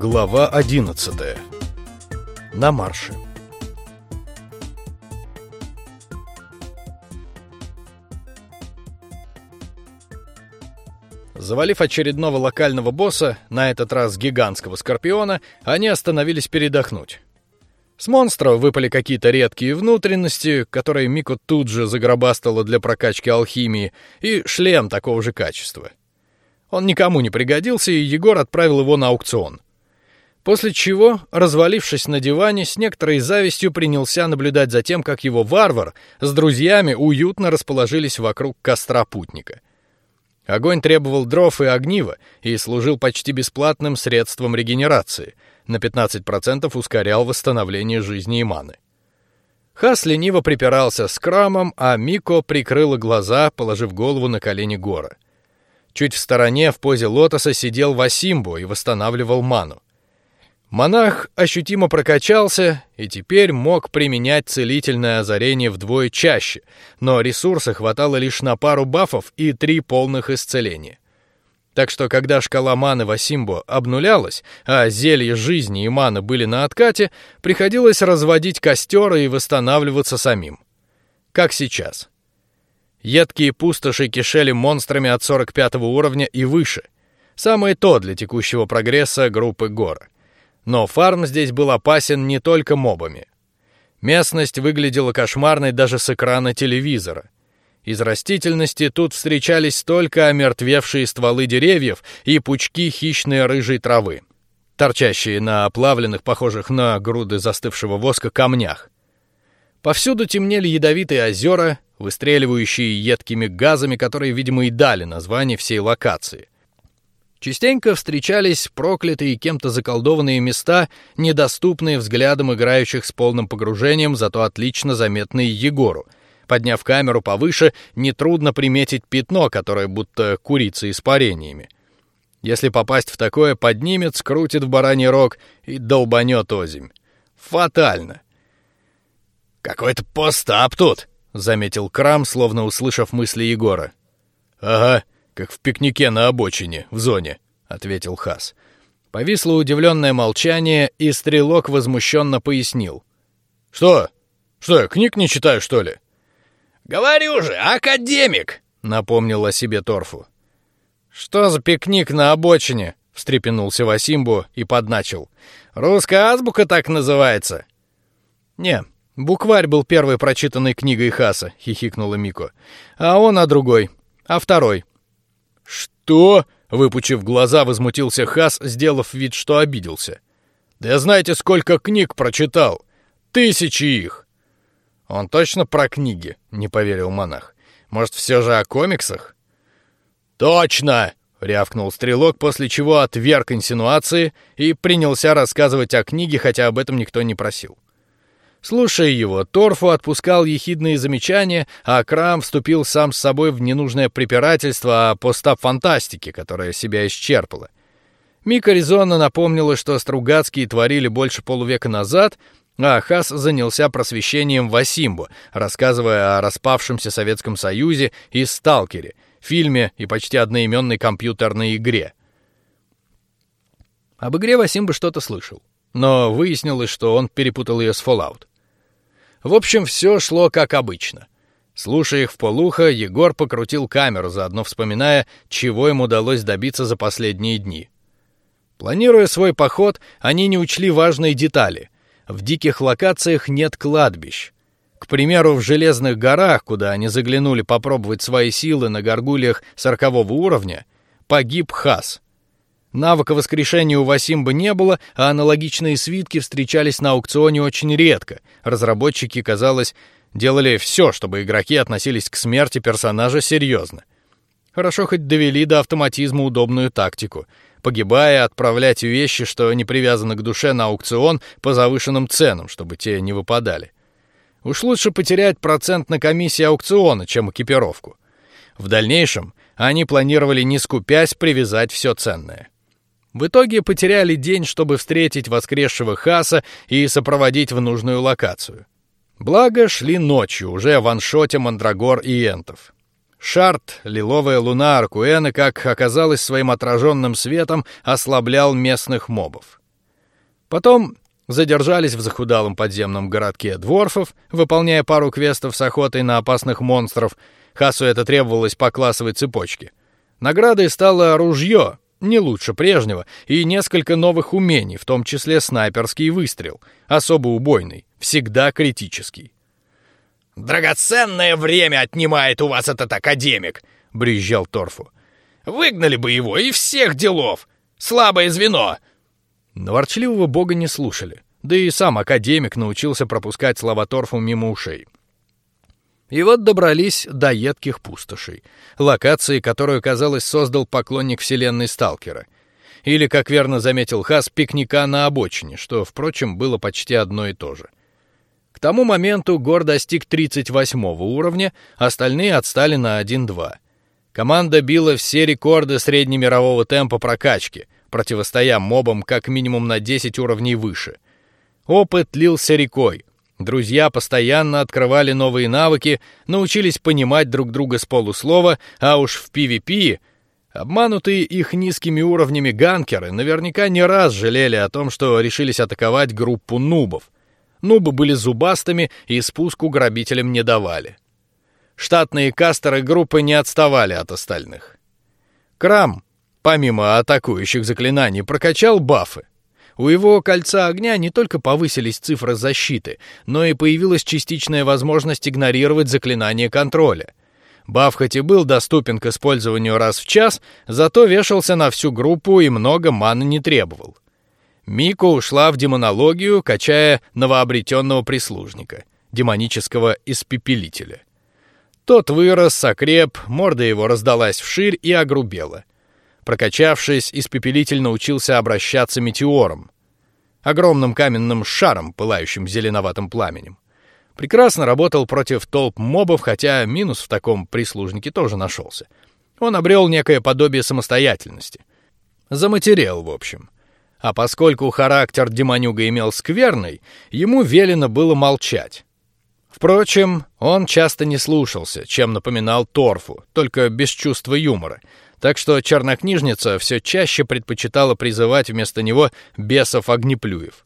Глава 11. На марше. Завалив очередного локального босса, на этот раз гигантского скорпиона, они остановились передохнуть. С монстра выпали какие-то редкие внутренности, которые Мико тут же загробастала для прокачки алхимии, и шлем такого же качества. Он никому не пригодился, и Егор отправил его на аукцион. После чего, развалившись на диване, с некоторой завистью принялся наблюдать за тем, как его варвар с друзьями уютно расположились вокруг костра путника. Огонь требовал дров и огнива и служил почти бесплатным средством регенерации. На 15% ускорял восстановление жизни и маны. Хас лениво припирался с Крамом, а Мико прикрыла глаза, положив голову на колени Гора. Чуть в стороне в позе лотоса сидел Васимбо и восстанавливал ману. Монах ощутимо прокачался и теперь мог применять целительное озарение вдвое чаще, но ресурса хватало лишь на пару бафов и три полных исцеления. Так что, когда шкала маны Васимбо обнулялась, а зелья жизни и маны были на откате, приходилось разводить костер и восстанавливаться самим. Как сейчас. Едкие пустоши кишели монстрами от 45 уровня и выше. Самое то для текущего прогресса группы гор. Но фарм здесь был опасен не только мобами. Местность выглядела кошмарной даже с экрана телевизора. Из растительности тут встречались только омертвевшие стволы деревьев и пучки хищной рыжей травы, торчащие на оплавленных, похожих на груды застывшего воска камнях. Повсюду темнели ядовитые озера, выстреливающие едкими газами, которые, видимо, и дали название всей локации. Частенько встречались проклятые кем-то заколдованные места, недоступные взглядам играющих с полным погружением, зато отлично заметные Егору. Подняв камеру повыше, нетрудно приметить пятно, которое будто курица испарениями. Если попасть в такое, поднимет, скрутит в бараний рог и долбанет озимь. Фатально. Какой-то постап тут, заметил Крам, словно услышав мысли Егора. Ага, как в пикнике на обочине в зоне, ответил Хас. Повисло удивленное молчание, и стрелок возмущенно пояснил: "Что? Что, я книг не читаю, что ли?" "Говорю же, академик", напомнил о себе Торфу. "Что за пикник на обочине?" встрепенулся Васимбу и подначил. "Русская азбука так называется?" "Не, букварь был первой прочитанной книгой Хаса", хихикнула Мико. "А он а другой, а второй. «Что?» — выпучив глаза, возмутился Хас, сделав вид, что обиделся. «Да знаете, сколько книг прочитал? Тысячи их!» «Он точно про книги?» — не поверил монах. «Может, все же о комиксах?» «Точно!» — рявкнул стрелок, после чего отверг инсинуации и принялся рассказывать о книге, хотя об этом никто не просил. Слушая его, Торфу отпускал ехидные замечания, а Крам вступил сам с собой в ненужное препирательство о постап-фантастике, которая себя исчерпала. Мика резонно напомнила, что Стругацкие творили больше полувека назад, а Хас занялся просвещением Васимбо, рассказывая о распавшемся Советском Союзе и Сталкере, фильме и почти одноименной компьютерной игре. Об игре Васимбо что-то слышал, но выяснилось, что он перепутал ее с Fallout. В общем, все шло как обычно. Слушая их в полухо, Егор покрутил камеру, заодно вспоминая, чего им удалось добиться за последние дни. Планируя свой поход, они не учли важные детали. В диких локациях нет кладбищ. К примеру, в Железных горах, куда они заглянули попробовать свои силы на горгульях сорокового уровня, погиб Хас. Навыка воскрешения у Васимба не было, а аналогичные свитки встречались на аукционе очень редко. Разработчики, казалось, делали все, чтобы игроки относились к смерти персонажа серьезно. Хорошо хоть довели до автоматизма удобную тактику, погибая, отправлять вещи, что не привязаны к душе, на аукцион по завышенным ценам, чтобы те не выпадали. Уж лучше потерять процент на комиссии аукциона, чем экипировку. В дальнейшем они планировали не скупясь привязать все ценное. В итоге потеряли день, чтобы встретить воскресшего Хаса и сопроводить в нужную локацию. Благо шли ночью, уже в ваншоте Мандрагор и Энтов. Шарт, лиловая луна Аркуэна, как оказалось своим отраженным светом, ослаблял местных мобов. Потом задержались в захудалом подземном городке дворфов, выполняя пару квестов с охотой на опасных монстров. Хасу это требовалось по классовой цепочке. Наградой стало ружье, не лучше прежнего, и несколько новых умений, в том числе снайперский выстрел, особо убойный, всегда критический. Драгоценное время отнимает у вас этот академик, брюзжал Торфу. Выгнали бы его и всех делов. Слабое звено. Но ворчливого бога не слушали. Да и сам академик научился пропускать слова Торфу мимо ушей. И вот добрались до едких пустошей, локации, которую, казалось, создал поклонник вселенной Сталкера. Или, как верно заметил Хас, пикника на обочине, что, впрочем, было почти одно и то же. К тому моменту Гор достиг 38 уровня, остальные отстали на 1-2. Команда била все рекорды среднемирового темпа прокачки, противостоя мобам как минимум на 10 уровней выше. Опыт лился рекой. Друзья постоянно открывали новые навыки, научились понимать друг друга с полуслова, а уж в PvP обманутые их низкими уровнями ганкеры наверняка не раз жалели о том, что решились атаковать группу нубов. Нубы были зубастыми и спуску грабителям не давали. Штатные кастеры группы не отставали от остальных. Крам, помимо атакующих заклинаний, прокачал бафы. У его кольца огня не только повысились цифры защиты, но и появилась частичная возможность игнорировать заклинание контроля. Баф хоть и был доступен к использованию раз в час, зато вешался на всю группу и много маны не требовал. Мико ушла в демонологию, качая новообретенного прислужника, демонического испепелителя. Тот вырос, окреп, морда его раздалась вширь и огрубела. Прокачавшись, испепелитель научился обращаться метеором, огромным каменным шаром, пылающим зеленоватым пламенем. Прекрасно работал против толп мобов, хотя минус в таком прислужнике тоже нашелся. Он обрел некое подобие самостоятельности, заматерел в общем. А поскольку характер демонюга имел скверный, ему велено было молчать. Впрочем, он часто не слушался, чем напоминал Торфу, только без чувства юмора. Так что чернокнижница все чаще предпочитала призывать вместо него бесов огнеплюев.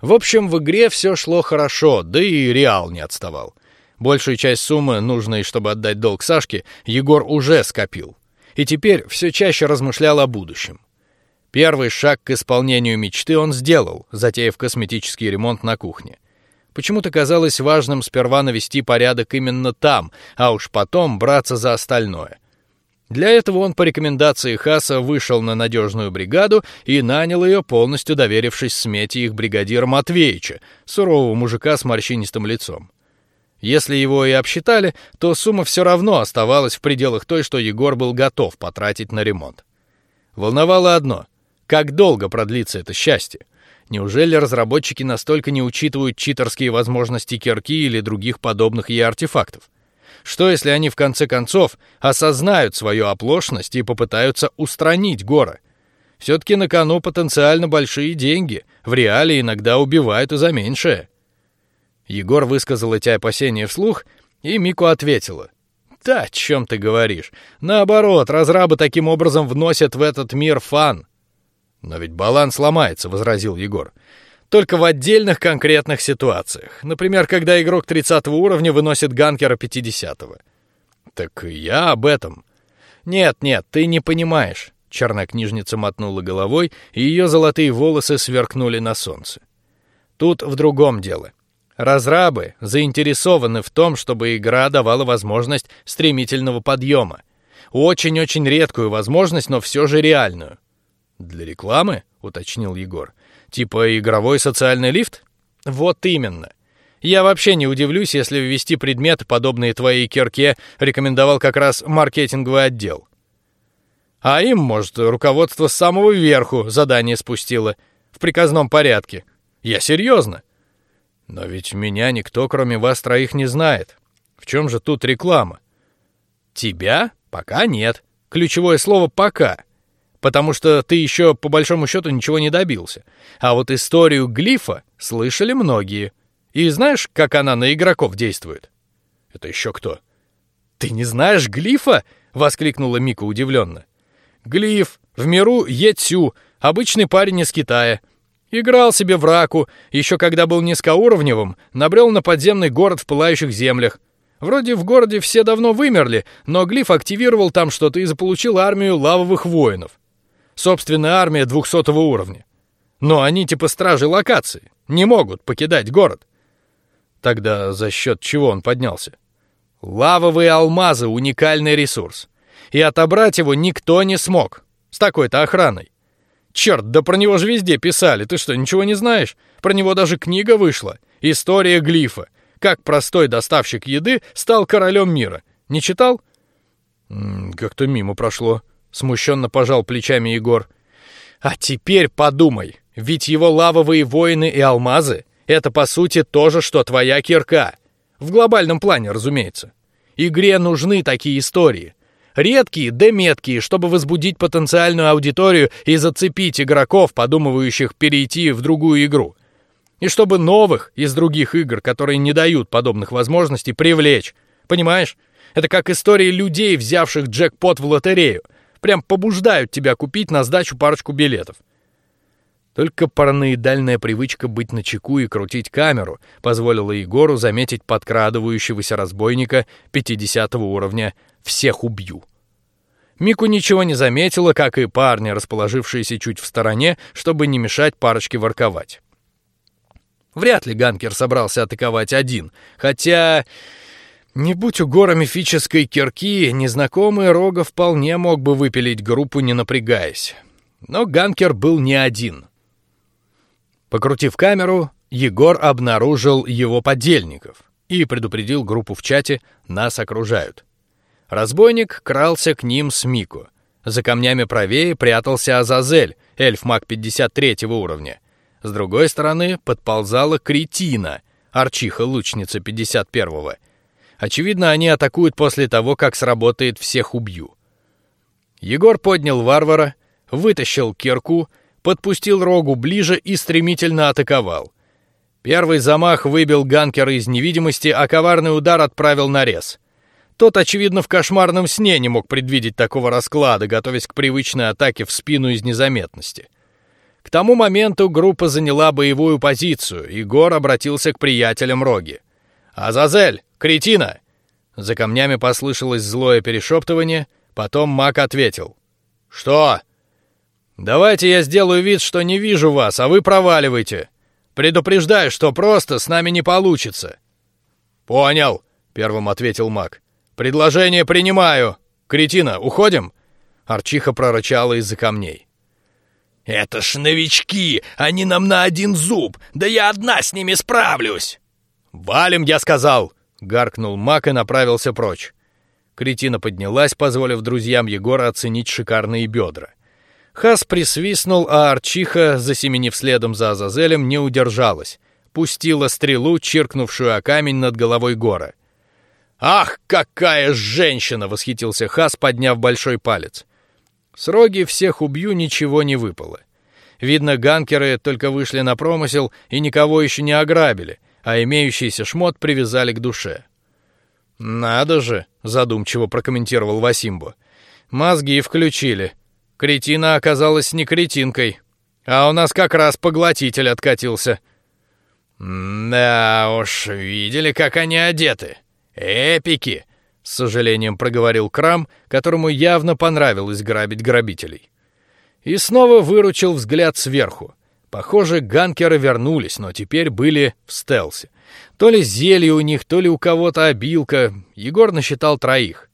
В общем, в игре все шло хорошо, да и Реал не отставал. Большую часть суммы, нужной, чтобы отдать долг Сашке, Егор уже скопил, и теперь все чаще размышлял о будущем. Первый шаг к исполнению мечты он сделал, затеяв косметический ремонт на кухне. Почему-то казалось важным сперва навести порядок именно там, а уж потом браться за остальное. Для этого он по рекомендации Хаса вышел на надежную бригаду и нанял ее, полностью доверившись смете их бригадира Матвеича, сурового мужика с морщинистым лицом. Если его и обсчитали, то сумма все равно оставалась в пределах той, что Егор был готов потратить на ремонт. Волновало одно: как долго продлится это счастье? Неужели разработчики настолько не учитывают читерские возможности кирки или других подобных ей артефактов? Что если они в конце концов осознают свою оплошность и попытаются устранить Гора? Все-таки на кону потенциально большие деньги, в реале иногда убивают и за меньшее. Егор высказал эти опасения вслух, и Мику ответила: "Да, чем ты говоришь? Наоборот, разрабы таким образом вносят в этот мир фан. Но ведь баланс ломается, возразил Егор. Только в отдельных конкретных ситуациях. Например, когда игрок 30 уровня выносит ганкера 50 -го. Так я об этом. Нет, нет, ты не понимаешь. Чернокнижница мотнула головой, и ее золотые волосы сверкнули на солнце. Тут в другом дело. Разрабы заинтересованы в том, чтобы игра давала возможность стремительного подъема. Очень-очень редкую возможность, но все же реальную. Для рекламы, уточнил Егор. Типа игровой социальный лифт? Вот именно. Я вообще не удивлюсь, если ввести предметы, подобные твоей кирке, рекомендовал как раз маркетинговый отдел. А им, может, руководство с самого верху задание спустило в приказном порядке. Я серьезно. Но ведь меня никто, кроме вас троих, не знает. В чем же тут реклама? Тебя пока нет. Ключевое слово пока потому что ты еще по большому счету ничего не добился. А вот историю глифа слышали многие. И знаешь, как она на игроков действует? Это еще кто? Ты не знаешь глифа? воскликнула Мика удивленно. Глиф в миру Етсю, обычный парень из Китая. Играл себе в раку, еще когда был низкоуровневым, набрел на подземный город в пылающих землях. Вроде в городе все давно вымерли, но Глиф активировал там что-то и заполучил армию лавовых воинов. Собственная армия двухсотого уровня. Но они типа стражи локации, не могут покидать город. Тогда за счет чего он поднялся? Лавовые алмазы — уникальный ресурс. И отобрать его никто не смог. С такой-то охраной. Черт, да про него же везде писали. Ты что, ничего не знаешь? Про него даже книга вышла. История глифа. Как простой доставщик еды стал королем мира. Не читал? Как-то мимо прошло. Смущенно пожал плечами Егор. А теперь подумай. Ведь его лавовые воины и алмазы — это по сути то же, что твоя кирка. В глобальном плане, разумеется. Игре нужны такие истории. Редкие, да меткие, чтобы возбудить потенциальную аудиторию и зацепить игроков, подумывающих перейти в другую игру. И чтобы новых из других игр, которые не дают подобных возможностей, привлечь. Понимаешь? Это как истории людей, взявших джекпот в лотерею. Прям побуждают тебя купить на сдачу парочку билетов. Только параноидальная привычка быть на чеку и крутить камеру позволила Егору заметить подкрадывающегося разбойника 50 уровня всех убью. Мику ничего не заметила, как и парни, расположившиеся чуть в стороне, чтобы не мешать парочке ворковать. Вряд ли Ганкер собрался атаковать один, хотя не будь у Гора мифической кирки, незнакомый Рога вполне мог бы выпилить группу, не напрягаясь. Но Ганкер был не один. Покрутив камеру, Егор обнаружил его подельников и предупредил группу в чате: нас окружают. Разбойник крался к ним с Мику. За камнями правее прятался Азазель, эльф-маг 53 уровня. С другой стороны подползала Кретина, арчиха-лучница 51-го. Очевидно, они атакуют после того, как сработает всех убью. Егор поднял варвара, вытащил кирку, подпустил рогу ближе и стремительно атаковал. Первый замах выбил ганкера из невидимости, а коварный удар отправил на рез. Тот, очевидно, в кошмарном сне не мог предвидеть такого расклада, готовясь к привычной атаке в спину из незаметности. К тому моменту группа заняла боевую позицию, и Гор обратился к приятелям Роги. «Азазель! Кретина!» За камнями послышалось злое перешептывание, потом Мак ответил. «Что?» «Давайте я сделаю вид, что не вижу вас, а вы проваливайте. Предупреждаю, что просто с нами не получится». «Понял», — первым ответил Мак. Предложение принимаю. Кретина, уходим? Арчиха прорычала из-за камней. Это ж новички, они нам на один зуб. Да я одна с ними справлюсь. Валим, я сказал. Гаркнул Мак и направился прочь. Кретина поднялась, позволив друзьям Егора оценить шикарные бедра. Хас присвистнул, а Арчиха, засеменив следом за Азазелем, не удержалась, пустила стрелу, чиркнувшую о камень над головой Гора. Ах, какая женщина! восхитился Хас, подняв большой палец. С роги всех убью, ничего не выпало. Видно, ганкеры только вышли на промысел и никого еще не ограбили, а имеющийся шмот привязали к душе. Надо же, задумчиво прокомментировал Васимбо. Мозги включили. Кретина оказалась не кретинкой, а у нас как раз поглотитель откатился. Да уж, видели, как они одеты. Эпики, с сожалением проговорил Крам, которому явно понравилось грабить грабителей. И снова выручил взгляд сверху. Похоже, ганкеры вернулись, но теперь были в стелсе. То ли зелье у них, то ли у кого-то обилка. Егор насчитал троих.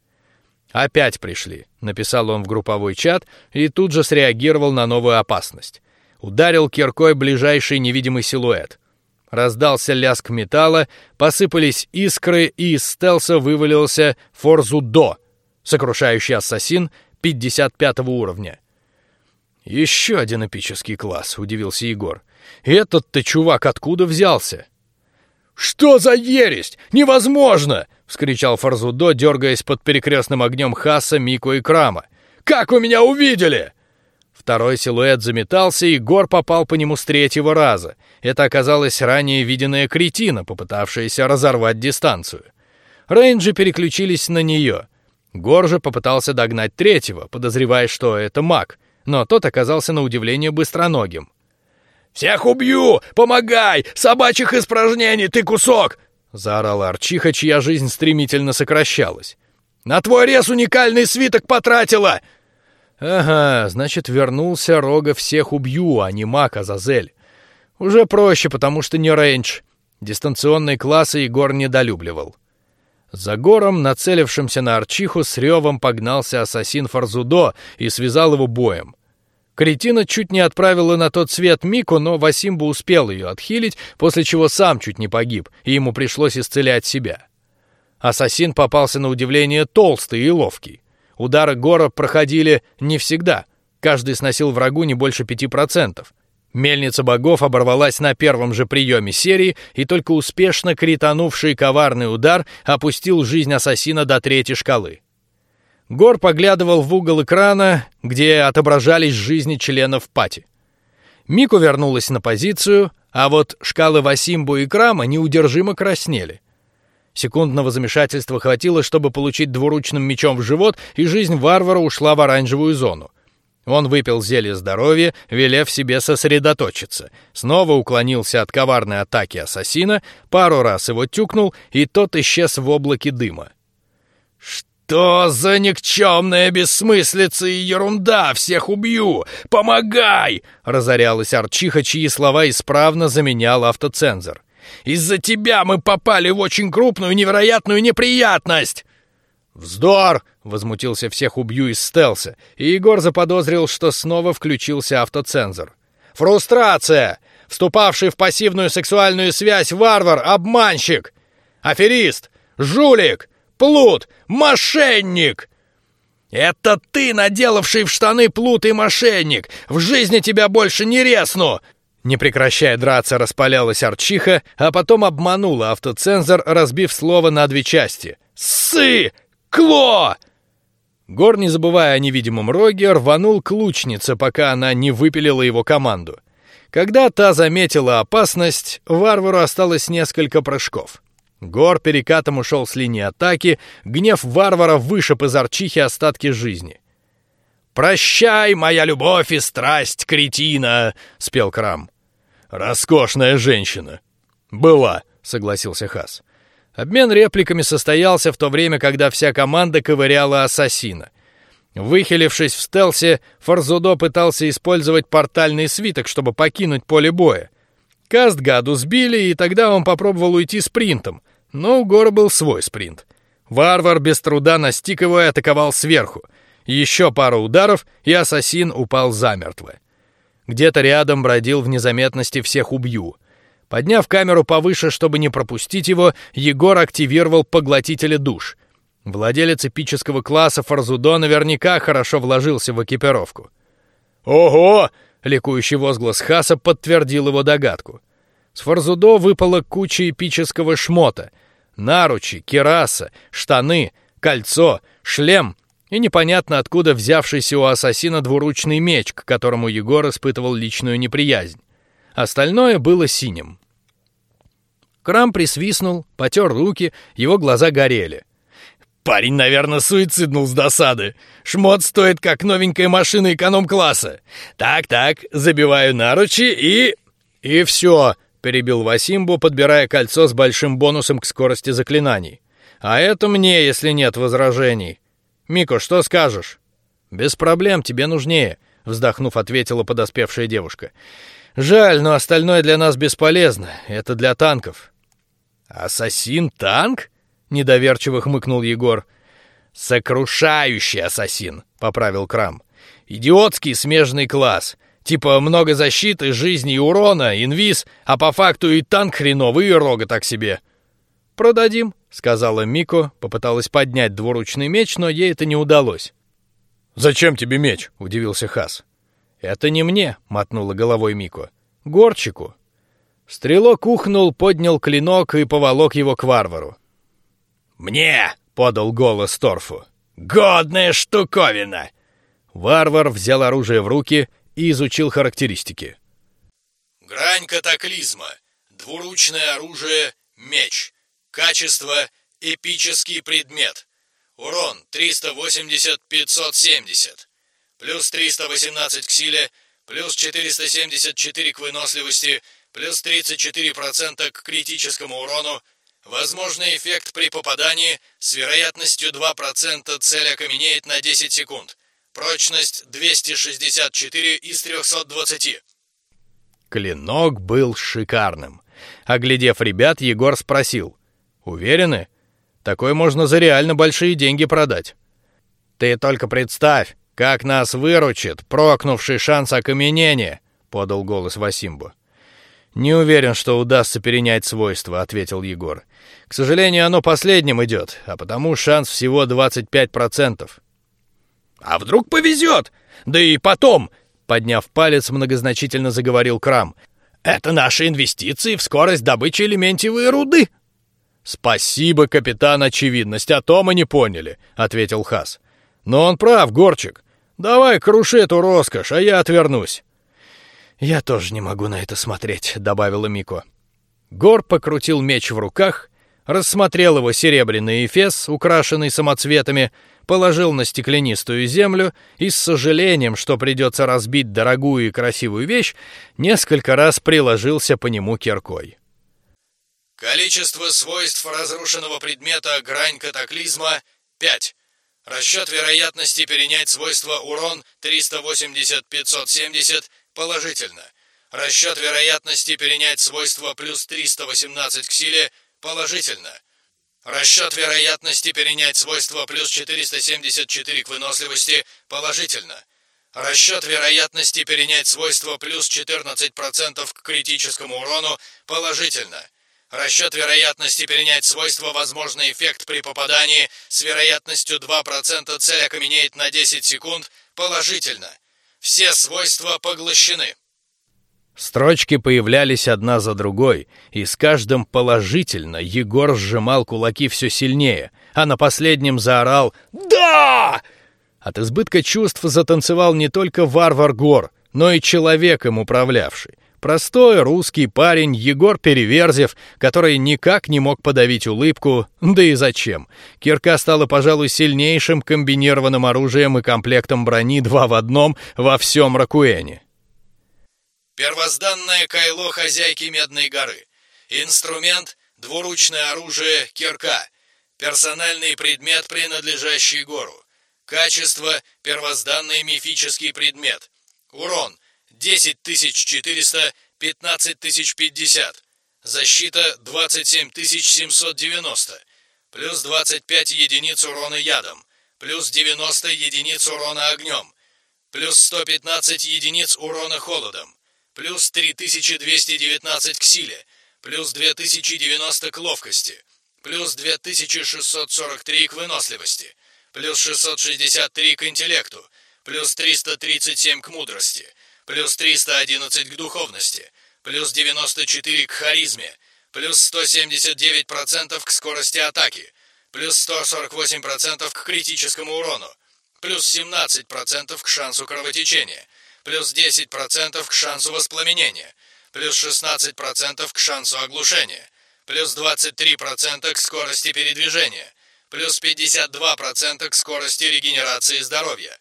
Опять пришли, написал он в групповой чат и тут же среагировал на новую опасность. Ударил киркой ближайший невидимый силуэт. Раздался лязг металла, посыпались искры, и из стелса вывалился Форзудо, сокрушающий ассасин 55 уровня. Еще один эпический класс, удивился Егор. Этот-то чувак откуда взялся? Что за ересь? Невозможно! вскричал Форзудо, дергаясь под перекрестным огнем Хаса, Мико и Крама. Как вы меня увидели? Второй силуэт заметался, и Гор попал по нему с третьего раза. Это оказалась ранее виденная кретина, попытавшаяся разорвать дистанцию. Рейнджи переключились на нее. Гор же попытался догнать третьего, подозревая, что это маг, но тот оказался на удивление быстроногим. «Всех убью! Помогай! Собачьих испражнений, ты кусок!» — заорала Арчиха, чья жизнь стремительно сокращалась. «На твой рез уникальный свиток потратила!» «Ага, значит, вернулся Рога всех убью, а не Мак Азазель. Уже проще, потому что не рейндж. Дистанционные классы Егор недолюбливал. За гором, нацелившимся на Арчиху, с ревом погнался ассасин Фарзудо и связал его боем. Кретина чуть не отправила на тот свет Мику, но Васимба успел ее отхилить, после чего сам чуть не погиб, и ему пришлось исцелять себя. Ассасин попался на удивление толстый и ловкий. Удары Гора проходили не всегда. Каждый сносил врагу не больше пяти процентов. Мельница богов оборвалась на первом же приеме серии, и только успешно кританувший коварный удар опустил жизнь ассасина до третьей шкалы. Гор поглядывал в угол экрана, где отображались жизни членов пати. Мику вернулась на позицию, а вот шкалы Васимбу и Крама неудержимо краснели. Секундного замешательства хватило, чтобы получить двуручным мечом в живот, и жизнь варвара ушла в оранжевую зону. Он выпил зелье здоровья, велев себе сосредоточиться. Снова уклонился от коварной атаки ассасина, пару раз его тюкнул, и тот исчез в облаке дыма. «Что за никчемная бессмыслица и ерунда! Всех убью! Помогай!» — разорялась Арчиха, чьи слова исправно заменял автоцензор. «Из-за тебя мы попали в очень крупную невероятную неприятность!» «Вздор!» — возмутился всех убью из стелса, и Егор заподозрил, что снова включился автоцензор. «Фрустрация! Вступавший в пассивную сексуальную связь варвар, обманщик! Аферист! Жулик! Плут! Мошенник!» «Это ты, наделавший в штаны плут и мошенник! В жизни тебя больше не резну!» Не прекращая драться, распалялась Арчиха, а потом обманула автоцензор, разбив слово на две части. «Сы! Кло!» Гор, не забывая о невидимом роге, рванул к лучнице, пока она не выпилила его команду. Когда та заметила опасность, варвару осталось несколько прыжков. Гор перекатом ушел с линии атаки, гнев варвара вышиб из арчихи остатки жизни. «Прощай, моя любовь и страсть, кретина!» — спел Крам. «Роскошная женщина!» «Была!» — согласился Хас. Обмен репликами состоялся в то время, когда вся команда ковыряла ассасина. Выхилившись в стелсе, Фарзудо пытался использовать портальный свиток, чтобы покинуть поле боя. Кастгаду сбили, и тогда он попробовал уйти спринтом, но у Гора был свой спринт. Варвар без труда настиг его и атаковал сверху. Еще пару ударов, и ассасин упал замертво. Где-то рядом бродил в незаметности всех убью. Подняв камеру повыше, чтобы не пропустить его, Егор активировал поглотителя душ. Владелец эпического класса Фарзудо наверняка хорошо вложился в экипировку. «Ого!» — ликующий возглас Хаса подтвердил его догадку. С Фарзудо выпала куча эпического шмота. Наручи, кираса, штаны, кольцо, шлем и непонятно откуда взявшийся у ассасина двуручный меч, к которому Егор испытывал личную неприязнь. Остальное было синим. Крам присвистнул, потер руки, его глаза горели. Парень, наверное, суициднул с досады. Шмот стоит как новенькая машина эконом-класса. Так-так, забиваю наручи и... И все, перебил Васимбу, подбирая кольцо с большим бонусом к скорости заклинаний. А это мне, если нет возражений. Мико, что скажешь? Без проблем, тебе нужнее, вздохнув, ответила подоспевшая девушка. Жаль, но остальное для нас бесполезно. Это для танков. Ассасин танк? Недоверчиво хмыкнул Егор. Сокрушающий ассасин, поправил Крам. Идиотский смежный класс. Типа много защиты, жизни и урона, инвиз, а по факту и танк хреновый, и рога так себе. Продадим, сказала Мико, попыталась поднять двуручный меч, но ей это не удалось. Зачем тебе меч? удивился Хас. Это не мне, мотнула головой Мико. Горчику. Стрелок ухнул, поднял клинок и поволок его к варвару. Мне, подал голос Торфу. Годная штуковина. Варвар взял оружие в руки и изучил характеристики. Грань катаклизма. Двуручное оружие, меч. Качество эпический предмет. Урон 380-570 плюс 318 к силе, плюс 474 к выносливости, плюс 34% к критическому урону, возможный эффект при попадании с вероятностью 2% цель окаменеет на 10 секунд, прочность 264 из 320. Клинок был шикарным. Оглядев ребят, Егор спросил. «Уверены? Такой можно за реально большие деньги продать». «Ты только представь, как нас выручит прокнувший шанс окаменения», — подал голос Васимбу. «Не уверен, что удастся перенять свойства», — ответил Егор. «К сожалению, оно последним идет, а потому шанс всего 25%. «А вдруг повезет? Да и потом!» Подняв палец, многозначительно заговорил Крам. «Это наши инвестиции в скорость добычи элементивой руды!» «Спасибо, капитан, очевидность, а то мы не поняли», — ответил Хас. «Но он прав, Горчик. Давай круши эту роскошь, а я отвернусь». «Я тоже не могу на это смотреть», — добавила Мико. Гор покрутил меч в руках, рассмотрел его серебряный эфес, украшенный самоцветами, положил на стеклянистую землю и с сожалением, что придется разбить дорогую и красивую вещь, несколько раз приложился по нему киркой. Количество свойств разрушенного предмета грань катаклизма 5. Расчет вероятности перенять свойства урон 380-570 положительно. Расчет вероятности перенять свойства плюс 318 к силе положительно. Расчет вероятности перенять свойства плюс 474 к выносливости положительно. Расчет вероятности перенять свойства плюс 14% к критическому урону положительно. Расчет вероятности перенять свойства возможный эффект при попадании с вероятностью 2% цель окаменеет на 10 секунд положительно. Все свойства поглощены. Строчки появлялись одна за другой, и с каждым положительно Егор сжимал кулаки все сильнее, а на последнем заорал «Да!». От избытка чувств затанцевал не только варвар Гор, но и человек им управлявший. Простой русский парень Егор Переверзев, который никак не мог подавить улыбку, да и зачем? Кирка стала, пожалуй, сильнейшим комбинированным оружием и комплектом брони два в одном во всем Ракуэне. Первозданное кайло хозяйки Медной горы. Инструмент — двуручное оружие кирка. Персональный предмет, принадлежащий гору. Качество — первозданный мифический предмет. Урон — 10400, 15050. Защита — 27790. Плюс 25 единиц урона ядом. Плюс 90 единиц урона огнем. Плюс 115 единиц урона холодом плюс 3219 к силе, плюс 2090 к ловкости, плюс 2643 к выносливости, плюс 663 к интеллекту, плюс 337 к мудрости, плюс 311 к духовности, плюс 94 к харизме, плюс 179% к скорости атаки, плюс 148% к критическому урону, плюс 17% к шансу кровотечения, плюс 10% к шансу воспламенения, плюс 16% к шансу оглушения, плюс 23% к скорости передвижения, плюс 52% к скорости регенерации здоровья.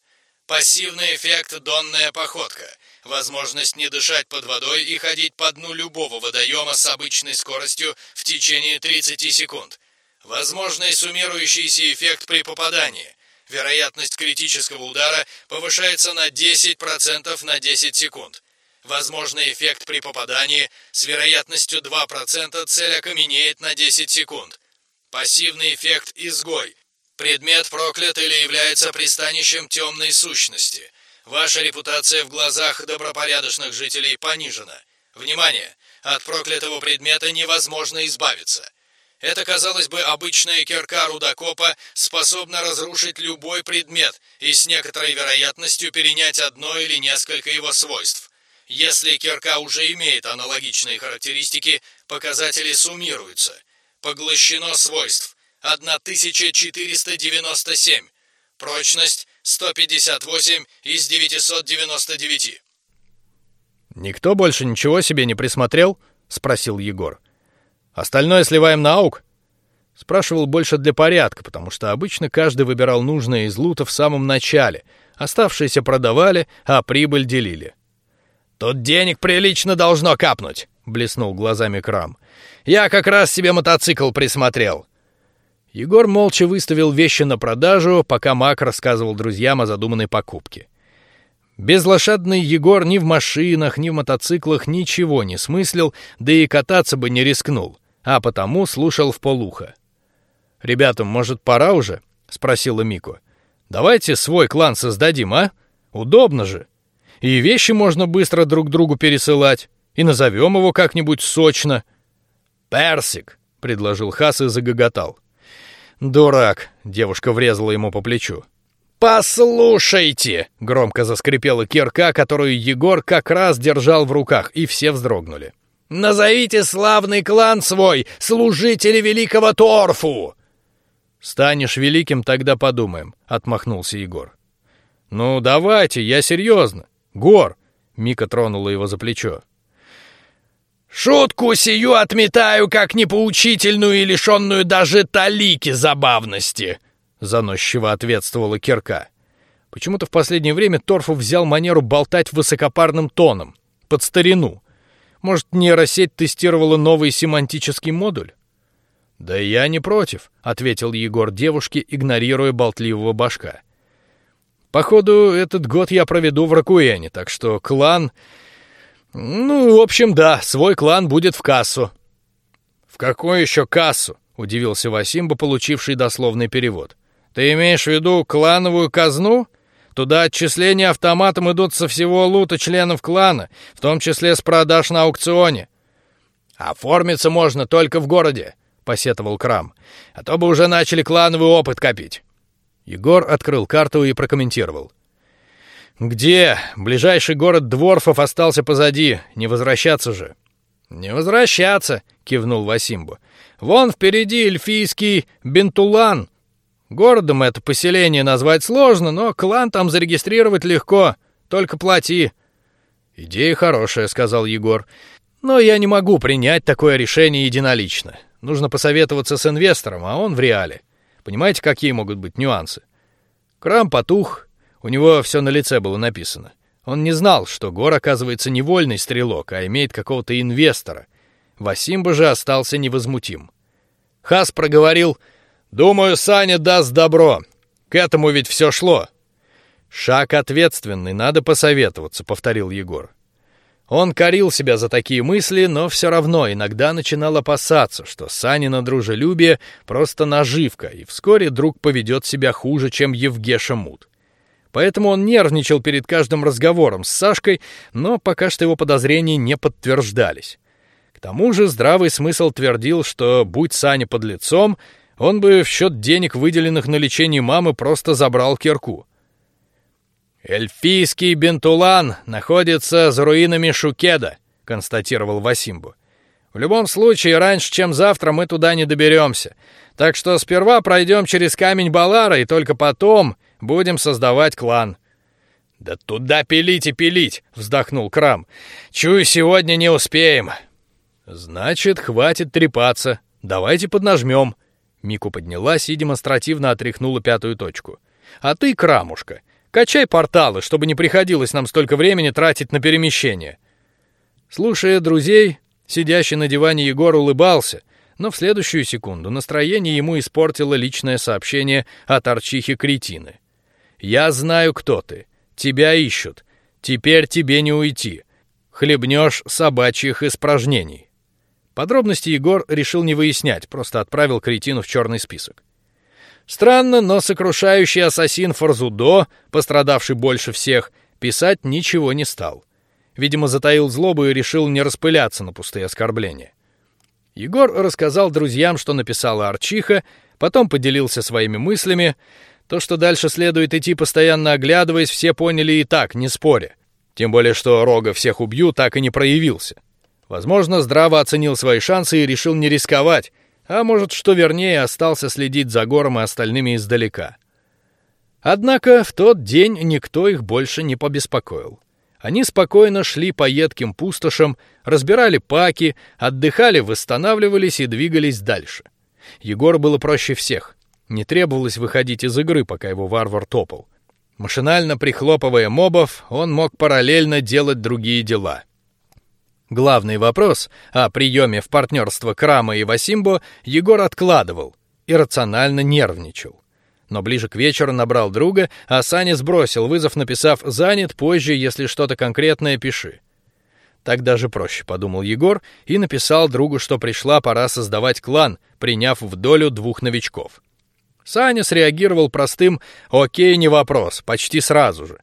Пассивный эффект «Донная походка». Возможность не дышать под водой и ходить по дну любого водоема с обычной скоростью в течение 30 секунд. Возможный суммирующийся эффект при попадании – Вероятность критического удара повышается на 10% на 10 секунд. Возможный эффект при попадании с вероятностью 2% цель окаменеет на 10 секунд. Пассивный эффект «Изгой». Предмет проклят или является пристанищем темной сущности. Ваша репутация в глазах добропорядочных жителей понижена. Внимание! От проклятого предмета невозможно избавиться. Это, казалось бы, обычная кирка рудокопа способна разрушить любой предмет и с некоторой вероятностью перенять одно или несколько его свойств. Если кирка уже имеет аналогичные характеристики, показатели суммируются. Поглощено свойств 1497. Прочность 158 из 999. Никто больше ничего себе не присмотрел? спросил Егор. Остальное сливаем на аук? Спрашивал больше для порядка, потому что обычно каждый выбирал нужное из лута в самом начале, оставшиеся продавали, а прибыль делили. Тут денег прилично должно капнуть, блеснул глазами Крам. Я как раз себе мотоцикл присмотрел. Егор молча выставил вещи на продажу, пока Мак рассказывал друзьям о задуманной покупке. Безлошадный Егор ни в машинах, ни в мотоциклах ничего не смыслил, да и кататься бы не рискнул, а потому слушал в полухо. Ребятам, может, пора уже? – спросила Мико. Давайте свой клан создадим, а? Удобно же. И вещи можно быстро друг другу пересылать, и назовем его как-нибудь сочно. Персик, предложил Хас и загоготал. Дурак, девушка врезала ему по плечу. Послушайте, громко заскрипела кирка, которую Егор как раз держал в руках, и все вздрогнули. Назовите славный клан свой, служители великого Торфу. Станешь великим, тогда подумаем, отмахнулся Егор. Ну давайте, я серьезно. Гор, Мика тронула его за плечо. Шутку сию отметаю как непоучительную и лишенную даже талики забавности, заносчиво ответствовала Кирка. Почему-то в последнее время Торфу взял манеру болтать высокопарным тоном, под старину. Может, нейросеть тестировала новый семантический модуль? Да я не против, ответил Егор девушке, игнорируя болтливого башка. Походу, этот год я проведу в Ракуэне, так что клан, ну, в общем, да, свой клан будет в кассу. В какую еще кассу? Удивился Васимба, получивший дословный перевод. Ты имеешь в виду клановую казну? Туда отчисления автоматом идут со всего лута членов клана, в том числе с продаж на аукционе. Оформиться можно только в городе посетовал Крам. А то бы уже начали клановый опыт копить. Егор открыл карту и прокомментировал. Где ближайший город дворфов остался позади? Не возвращаться же. Не возвращаться, кивнул Васимбу. Вон впереди эльфийский Бентулан. Городом это поселение назвать сложно, но клан там зарегистрировать легко. Только плати. Идея хорошая, сказал Егор. Но я не могу принять такое решение единолично. Нужно посоветоваться с инвестором, а он в реале. Понимаете, какие могут быть нюансы? Крам потух, у него все на лице было написано. Он не знал, что Гор оказывается не вольный стрелок, а имеет какого-то инвестора. Васимба же остался невозмутим. Хас проговорил: "Думаю, Саня даст добро. К этому ведь все шло". Шаг ответственный, надо посоветоваться, повторил Егор. Он корил себя за такие мысли, но все равно иногда начинал опасаться, что Санина дружелюбие просто наживка, и вскоре друг поведет себя хуже, чем Евгеша Мут. Поэтому он нервничал перед каждым разговором с Сашкой, но пока что его подозрения не подтверждались. К тому же здравый смысл твердил, что будь Саня под лицом, он бы в счет денег, выделенных на лечение мамы, просто забрал кирку. Эльфийский Бентулан находится за руинами Шукеда, констатировал Васимбу. В любом случае, раньше, чем завтра, мы туда не доберемся. Так что сперва пройдем через камень Балара и только потом будем создавать клан. Да туда пилить и пилить, вздохнул Крам. Чую, сегодня не успеем. Значит, хватит трепаться. Давайте поднажмем. Мику поднялась и демонстративно отряхнула пятую точку. А ты, Крамушка, Качай порталы, чтобы не приходилось нам столько времени тратить на перемещение. Слушая друзей, сидящий на диване Егор улыбался, но в следующую секунду настроение ему испортило личное сообщение от Арчихи Кретины. Я знаю, кто ты. Тебя ищут. Теперь тебе не уйти. Хлебнешь собачьих испражнений. Подробности Егор решил не выяснять, просто отправил Кретину в черный список. Странно, но сокрушающий ассасин Форзудо, пострадавший больше всех, писать ничего не стал. Видимо, затаил злобу и решил не распыляться на пустые оскорбления. Егор рассказал друзьям, что написала Арчиха, потом поделился своими мыслями. То, что дальше следует идти постоянно оглядываясь, все поняли и так, не споря. Тем более, что Рога всех убью так и не проявился. Возможно, здраво оценил свои шансы и решил не рисковать, а может, что вернее, остался следить за гором и остальными издалека. Однако в тот день никто их больше не побеспокоил. Они спокойно шли по едким пустошам, разбирали паки, отдыхали, восстанавливались и двигались дальше. Егору было проще всех. Не требовалось выходить из игры, пока его варвар топал. Машинально прихлопывая мобов, он мог параллельно делать другие дела. Главный вопрос о приеме в партнерство Крама и Васимбо Егор откладывал и рационально нервничал. Но ближе к вечеру набрал друга, а Саня сбросил вызов, написав «занят, позже, если что-то конкретное, пиши». Так даже проще, подумал Егор и написал другу, что пришла пора создавать клан, приняв в долю двух новичков. Саня среагировал простым «Окей, не вопрос», почти сразу же.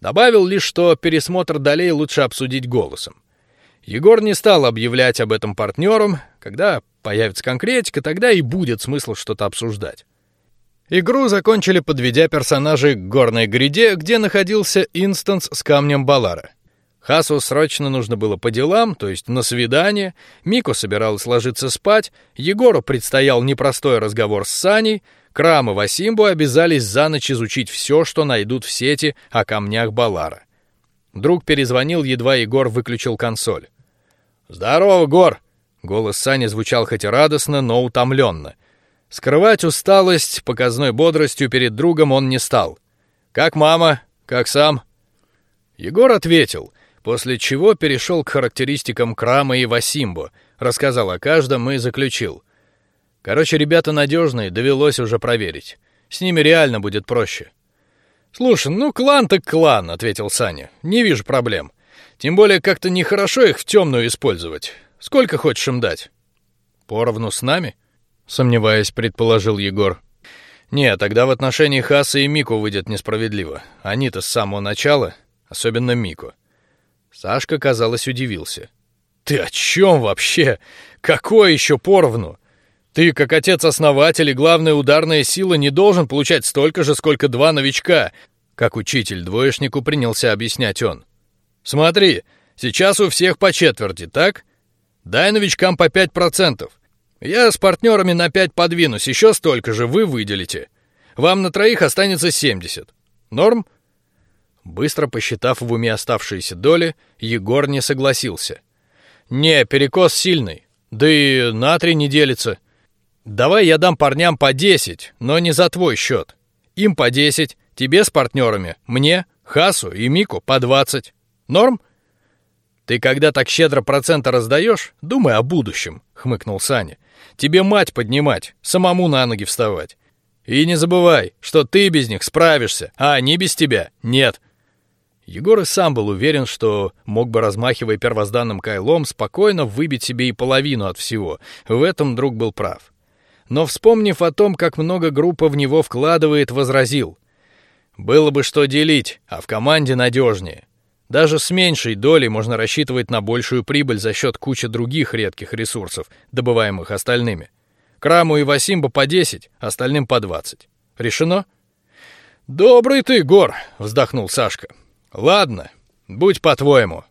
Добавил лишь, что пересмотр долей лучше обсудить голосом. Егор не стал объявлять об этом партнерам. Когда появится конкретика, тогда и будет смысл что-то обсуждать. Игру закончили, подведя персонажей к горной гряде, где находился инстанс с камнем Балара. Хасу срочно нужно было по делам, то есть на свидание. Мико собиралась ложиться спать. Егору предстоял непростой разговор с Саней. Крам и Васимбу обязались за ночь изучить все, что найдут в сети о камнях Балара. Друг перезвонил, едва Егор выключил консоль. Здорово, Гор. Голос Сани звучал хоть и радостно, но утомленно. Скрывать усталость показной бодростью перед другом он не стал. Как мама, как сам. Егор ответил, после чего перешел к характеристикам Крама и Васимбо, рассказал о каждом и заключил: Короче, ребята надежные, довелось уже проверить. С ними реально будет проще. Слушай, ну клан так клан, ответил Саня. Не вижу проблем. Тем более как-то нехорошо их в темную использовать. Сколько хочешь им дать? Поровну с нами? Сомневаясь, предположил Егор. Не, тогда в отношении Хаса и Мику выйдет несправедливо. Они-то с самого начала, особенно Мику. Сашка, казалось, удивился. Ты о чем вообще? Какое еще поровну? Ты, как отец-основатель и главная ударная сила, не должен получать столько же, сколько два новичка. Как учитель двоечнику принялся объяснять он. Смотри, сейчас у всех по четверти, так? Дай новичкам по пять процентов. Я с партнерами на пять подвинусь, еще столько же вы выделите. Вам на троих останется семьдесят. Норм? Быстро посчитав в уме оставшиеся доли, Егор не согласился. Не, перекос сильный, да и на три не делится. Давай я дам парням по десять, но не за твой счет. Им по десять, тебе с партнерами, мне, Хасу и Мику по двадцать. Норм? Ты когда так щедро проценты раздаешь, думай о будущем, хмыкнул Саня. Тебе мать поднимать, самому на ноги вставать. И не забывай, что ты без них справишься, а они без тебя нет. Егор и сам был уверен, что мог бы, размахивая первозданным кайлом, спокойно выбить себе и половину от всего. В этом друг был прав но вспомнив о том, как много группа в него вкладывает, возразил: было бы что делить, а в команде надежнее. Даже с меньшей долей можно рассчитывать на большую прибыль за счет кучи других редких ресурсов, добываемых остальными. Краму и Васимбу по 10, остальным по 20. Решено? Добрый ты, Гор, вздохнул Сашка. Ладно, будь по-твоему.